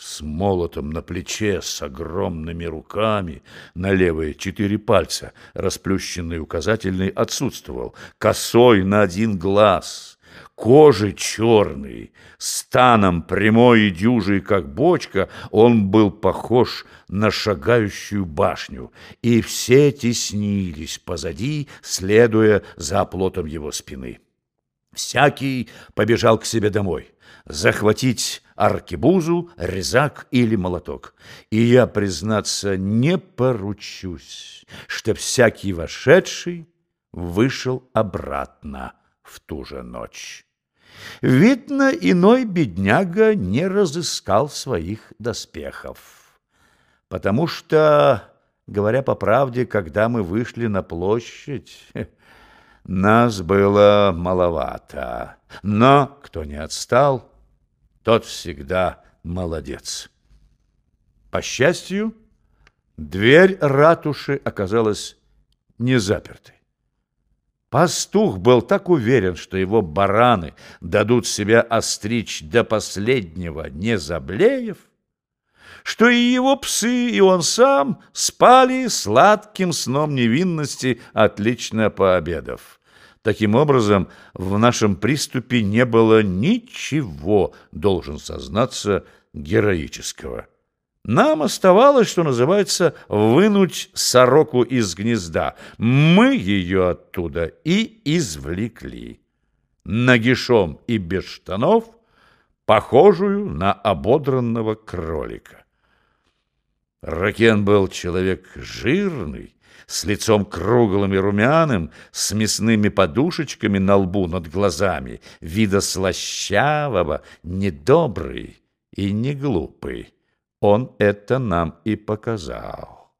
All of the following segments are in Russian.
с молотом на плече, с огромными руками, на левые четыре пальца, расплющенный указательный отсутствовал, косой на один глаз, кожи черный, станом прямой и дюжий, как бочка, он был похож на шагающую башню, и все теснились позади, следуя за оплотом его спины. Всякий побежал к себе домой, захватить аркебузу, резак или молоток. И я, признаться, не поручусь, что всякий вошедший вышел обратно в ту же ночь. Видно, иной бедняга не разыскал своих доспехов, потому что, говоря по правде, когда мы вышли на площадь, нас было маловато. Но кто не отстал, тот всегда молодец. По счастью, дверь ратуши оказалась не запертой. Пастух был так уверен, что его бараны дадут себя остричь до последнего, не заблеев, что и его псы, и он сам спали сладким сном невинности, отлично пообедав. Таким образом, в нашем приступе не было ничего, должен сознаться, героического. Нам оставалось, что называется, вынуть сороку из гнезда. Мы ее оттуда и извлекли. Нагишом и без штанов, похожую на ободранного кролика. Ракен был человек жирный, с лицом круглым и румяным, с мясными подушечками на лбу над глазами, вида слащавого, недобрый и не глупый. Он это нам и показал.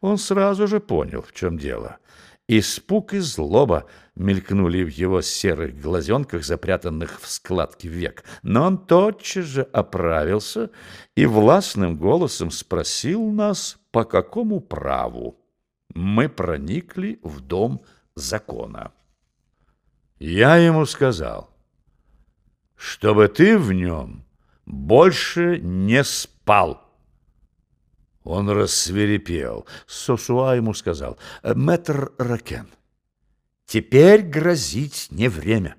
Он сразу же понял, в чем дело. Испуг и злоба мелькнули в его серых глазенках, запрятанных в складки век. Но он тотчас же оправился и властным голосом спросил нас, по какому праву мы проникли в дом закона. Я ему сказал, чтобы ты в нем больше не спал. Он рассверепел. Сосуа ему сказал, «Мэтр Ракен, теперь грозить не время.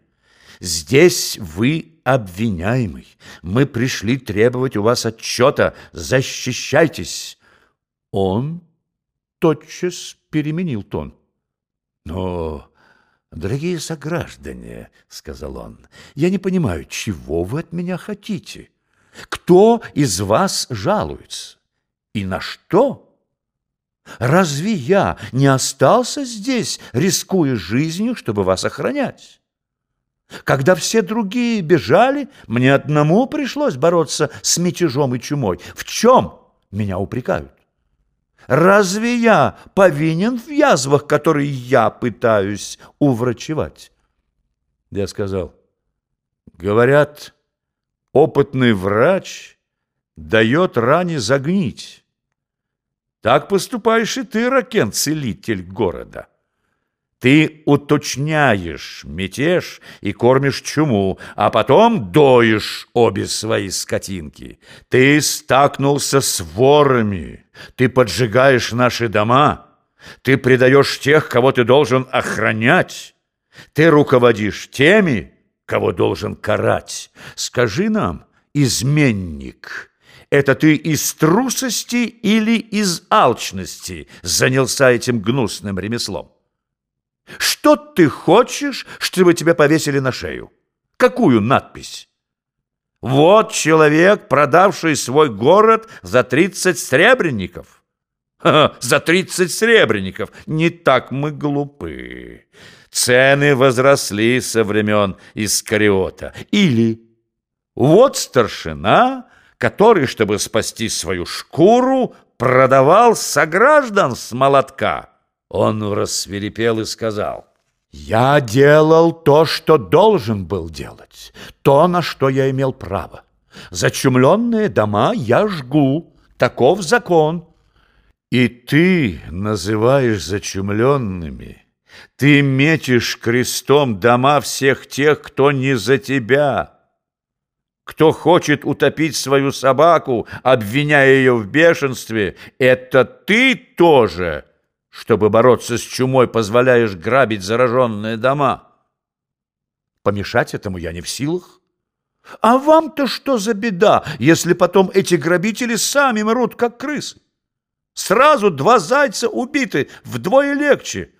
Здесь вы обвиняемый. Мы пришли требовать у вас отчета. Защищайтесь!» Он тотчас переменил тон. «Но, дорогие сограждане, — сказал он, — я не понимаю, чего вы от меня хотите? Кто из вас жалуется? И на что? Разве я не остался здесь, рискуя жизнью, чтобы вас охранять? Когда все другие бежали, мне одному пришлось бороться с мятежом и чумой. В чем меня упрекают? Разве я повинен в язвах, которые я пытаюсь уврачевать? Я сказал, говорят, опытный врач дает ране загнить. Так поступаешь и ты, Ракен, целитель города. Ты уточняешь мятеж и кормишь чуму, а потом доишь обе свои скотинки. Ты стакнулся с ворами, ты поджигаешь наши дома, ты предаешь тех, кого ты должен охранять, ты руководишь теми, кого должен карать. Скажи нам, изменник, это ты из трусости или из алчности занялся этим гнусным ремеслом? Что ты хочешь, чтобы тебя повесили на шею? Какую надпись? Вот человек, продавший свой город за тридцать сребреников. Ха за тридцать сребреников. Не так мы глупы. Цены возросли со времен Искариота. Или вот старшина, который, чтобы спасти свою шкуру, продавал сограждан с молотка. Он рассверепел и сказал, «Я делал то, что должен был делать, то, на что я имел право. Зачумленные дома я жгу, таков закон». И ты называешь зачумленными, ты метишь крестом дома всех тех, кто не за тебя. Кто хочет утопить свою собаку, обвиняя ее в бешенстве, это ты тоже, чтобы бороться с чумой, позволяешь грабить зараженные дома. Помешать этому я не в силах. А вам-то что за беда, если потом эти грабители сами мрут, как крысы? Сразу два зайца убиты, вдвое легче.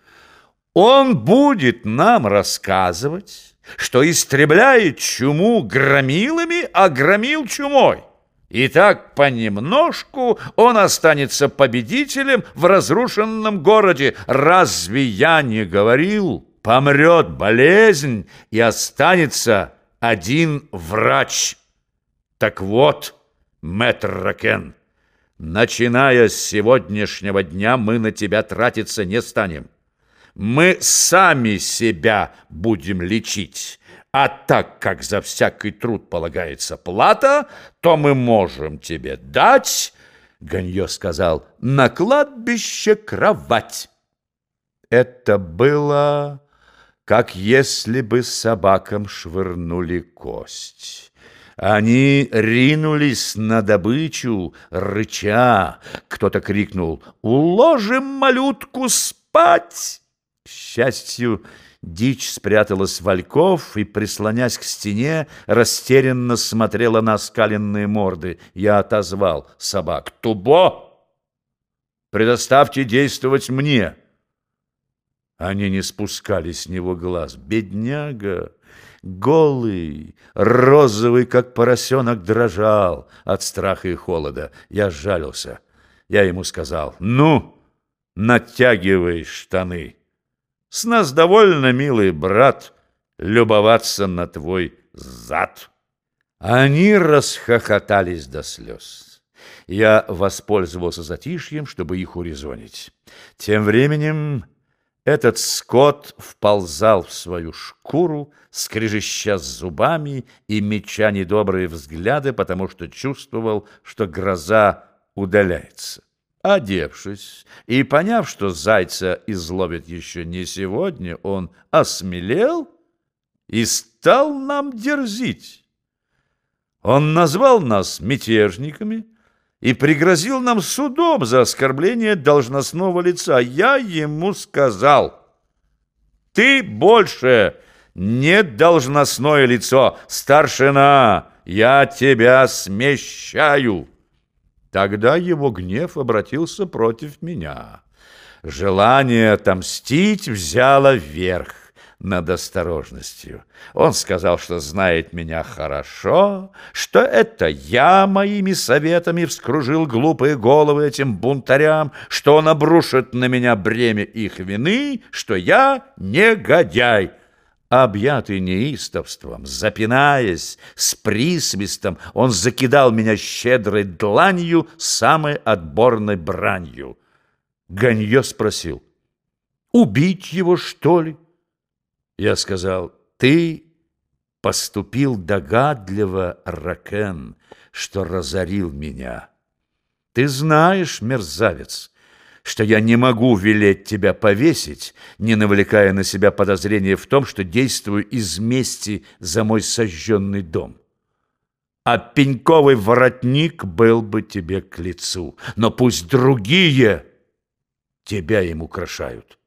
Он будет нам рассказывать что истребляет чуму громилами, а громил чумой. И так понемножку он останется победителем в разрушенном городе. Разве я не говорил? Помрет болезнь, и останется один врач. Так вот, мэтр Ракен, начиная с сегодняшнего дня мы на тебя тратиться не станем мы сами себя будем лечить. А так как за всякий труд полагается плата, то мы можем тебе дать, Ганье сказал, на кладбище кровать. Это было, как если бы собакам швырнули кость. Они ринулись на добычу, рыча. Кто-то крикнул «Уложим малютку спать!» К счастью, дичь спряталась в ольков и, прислонясь к стене, растерянно смотрела на оскаленные морды. Я отозвал собак. «Тубо! Предоставьте действовать мне!» Они не спускали с него глаз. Бедняга, голый, розовый, как поросенок, дрожал от страха и холода. Я жалился. Я ему сказал, «Ну, натягивай штаны!» С нас довольно, милый брат, любоваться на твой зад. Они расхохотались до слез. Я воспользовался затишьем, чтобы их урезонить. Тем временем этот скот вползал в свою шкуру, скрежеща зубами и меча недобрые взгляды, потому что чувствовал, что гроза удаляется. Одевшись и поняв, что зайца изловит еще не сегодня, он осмелел и стал нам дерзить. Он назвал нас мятежниками и пригрозил нам судом за оскорбление должностного лица. Я ему сказал, ты больше не должностное лицо, старшина, я тебя смещаю. Тогда его гнев обратился против меня. Желание отомстить взяло верх над осторожностью. Он сказал, что знает меня хорошо, что это я моими советами вскружил глупые головы этим бунтарям, что он обрушит на меня бремя их вины, что я негодяй. Объятый неистовством, запинаясь, с присвистом, он закидал меня щедрой дланью, самой отборной бранью. Ганье спросил, «Убить его, что ли?» Я сказал, «Ты поступил догадливо, Ракен, что разорил меня. Ты знаешь, мерзавец, что я не могу велеть тебя повесить, не навлекая на себя подозрения в том, что действую из мести за мой сожженный дом. А пеньковый воротник был бы тебе к лицу, но пусть другие тебя им украшают.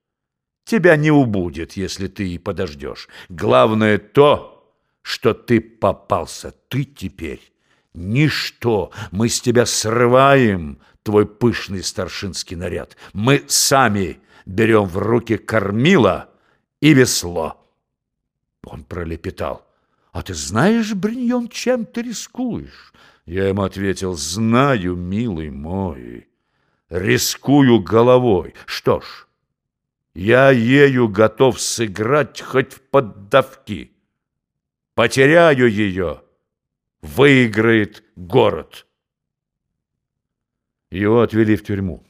Тебя не убудет, если ты и подождешь. Главное то, что ты попался, ты теперь ничто. Мы с тебя срываем твой пышный старшинский наряд. Мы сами берем в руки кормила и весло. Он пролепетал. «А ты знаешь, Бриньон, чем ты рискуешь?» Я ему ответил, «Знаю, милый мой, рискую головой. Что ж, я ею готов сыграть хоть в поддавки. Потеряю ее» выиграет город. Его отвели в тюрьму.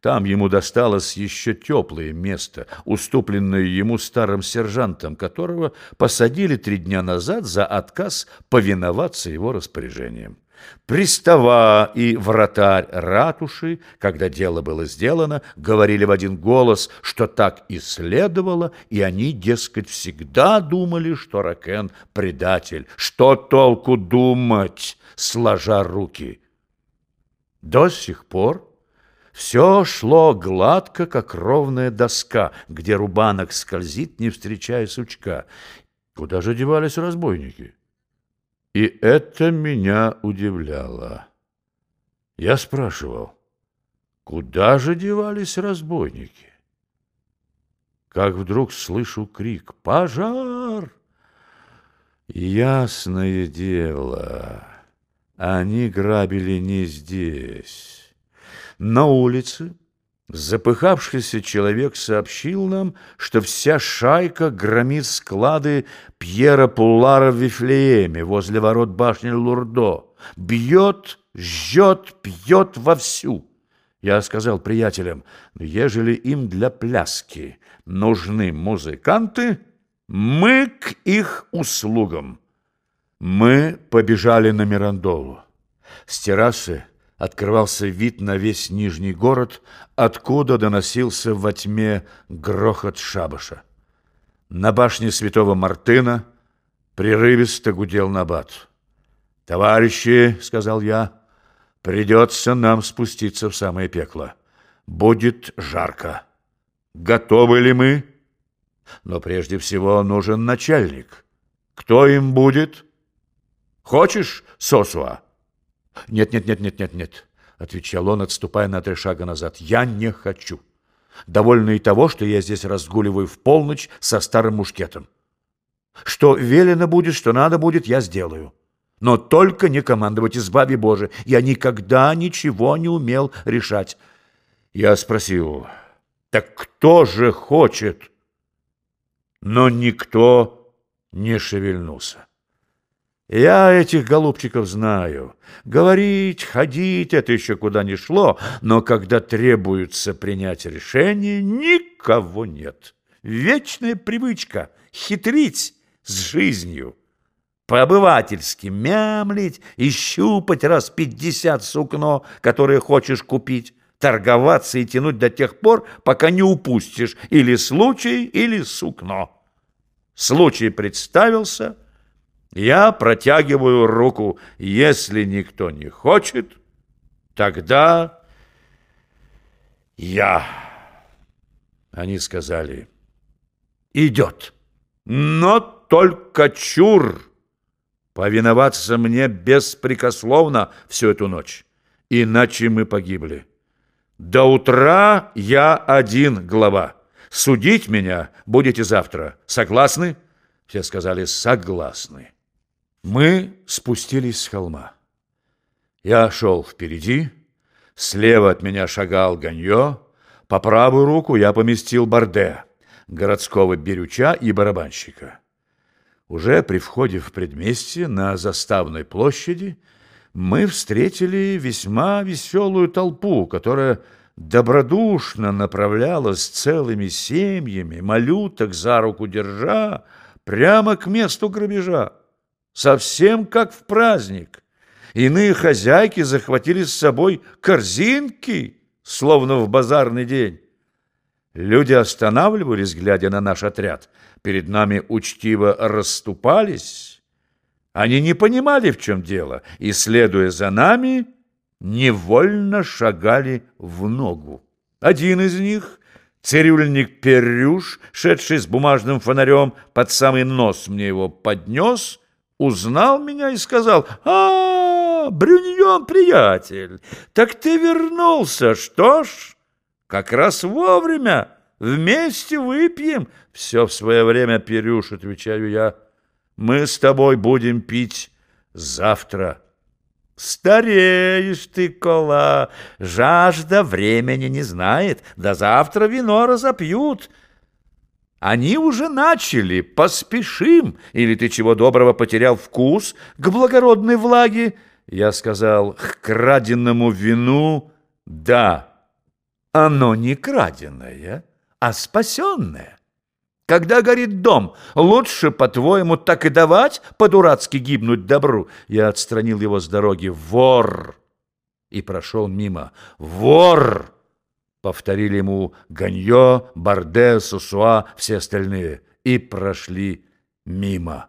Там ему досталось еще теплое место, уступленное ему старым сержантом, которого посадили три дня назад за отказ повиноваться его распоряжениям. Пристава и вратарь ратуши, когда дело было сделано, говорили в один голос, что так и следовало, и они, дескать, всегда думали, что Ракен — предатель. Что толку думать, сложа руки? До сих пор все шло гладко, как ровная доска, где рубанок скользит, не встречая сучка. Куда же девались разбойники? И это меня удивляло. Я спрашивал, куда же девались разбойники? Как вдруг слышу крик «Пожар!» Ясное дело, они грабили не здесь. На улице Запыхавшийся человек сообщил нам, что вся шайка громит склады Пьера Пуллара в Вифлееме возле ворот башни Лурдо. Бьет, жжет, пьет вовсю. Я сказал приятелям, ежели им для пляски нужны музыканты, мы к их услугам. Мы побежали на Мирандолу. С террасы открывался вид на весь Нижний город, откуда доносился во тьме грохот шабаша. На башне святого Мартына прерывисто гудел набат. «Товарищи», — сказал я, — «придется нам спуститься в самое пекло. Будет жарко. Готовы ли мы? Но прежде всего нужен начальник. Кто им будет? Хочешь, Сосуа?» «Нет, нет, нет, нет, нет, нет», — отвечал он, отступая на три шага назад. «Я не хочу. Довольно и того, что я здесь разгуливаю в полночь со старым мушкетом. Что велено будет, что надо будет, я сделаю. Но только не командовать, избави Боже. Я никогда ничего не умел решать». Я спросил, «Так кто же хочет?» Но никто не шевельнулся. Я этих голубчиков знаю. Говорить, ходить — это еще куда ни шло, но когда требуется принять решение, никого нет. Вечная привычка — хитрить с жизнью. По-обывательски мямлить и щупать раз пятьдесят сукно, которое хочешь купить, торговаться и тянуть до тех пор, пока не упустишь или случай, или сукно. Случай представился — я протягиваю руку. Если никто не хочет, тогда я. Они сказали, идет. Но только чур повиноваться мне беспрекословно всю эту ночь, иначе мы погибли. До утра я один глава. Судить меня будете завтра. Согласны? Все сказали согласны. Мы спустились с холма. Я шел впереди, слева от меня шагал Ганьо, по правую руку я поместил Барде, городского берюча и барабанщика. Уже при входе в предместье на заставной площади мы встретили весьма веселую толпу, которая добродушно направлялась целыми семьями, малюток за руку держа, прямо к месту грабежа совсем как в праздник. Иные хозяйки захватили с собой корзинки, словно в базарный день. Люди останавливались, глядя на наш отряд. Перед нами учтиво расступались. Они не понимали, в чем дело, и, следуя за нами, невольно шагали в ногу. Один из них, цирюльник Перрюш, шедший с бумажным фонарем, под самый нос мне его поднес — узнал меня и сказал, «А, Брюньон, приятель, так ты вернулся, что ж, как раз вовремя, вместе выпьем». «Все в свое время, Перюш», — отвечаю я, «мы с тобой будем пить завтра». «Стареешь ты, Кола, жажда времени не знает, до завтра вино разопьют». Они уже начали, поспешим, или ты чего доброго потерял вкус к благородной влаге? Я сказал, к краденному вину «да». Оно не краденое, а спасенное. Когда горит дом, лучше, по-твоему, так и давать, по-дурацки гибнуть добру. Я отстранил его с дороги. Вор! И прошел мимо. Вор! повторили ему Ганьо, Барде, Сусуа, все остальные, и прошли мимо.